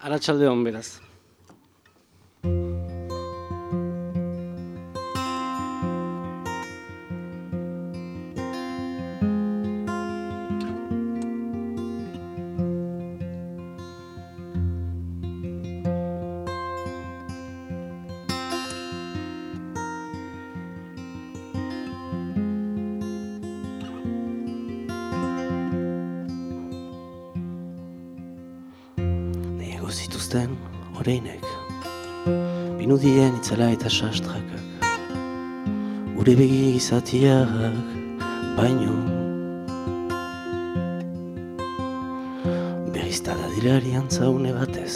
Arratxaldeon beraz. Nego zituzten oreinek. Binudien itzela eta sastrakak. Gure begi izatiak baino. Berriztada dilari antzaune batez.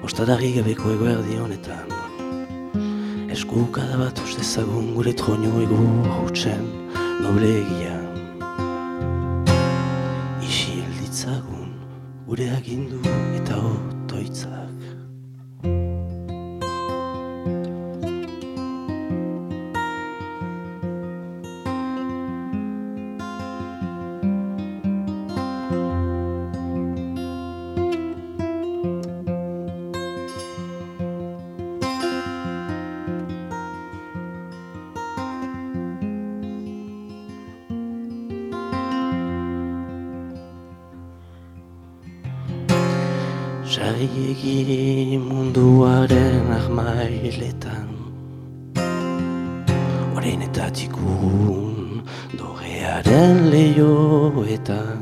Ostadari gabeko egoerdi honetan. Eskukada bat ustezagun gure troño egu hutsen noble egia. Isil ditzagun gure agindu eta otoitzak. Sarriegi munduaren armailetan. Horein eta tikun dorearen lehioetan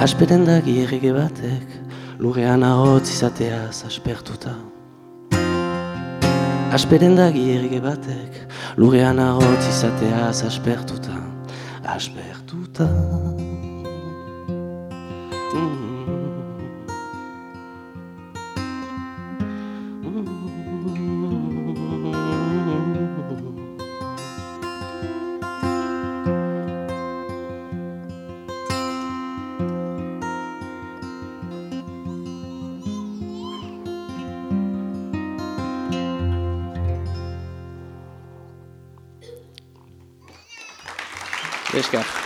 Asperen da gierrege batek lurrean ahotz izateaz aspertuta. Asperen da gierrege batek lurrean ahotz izateaz aspertuta. Aspertuta. Mm. Beijo, cara.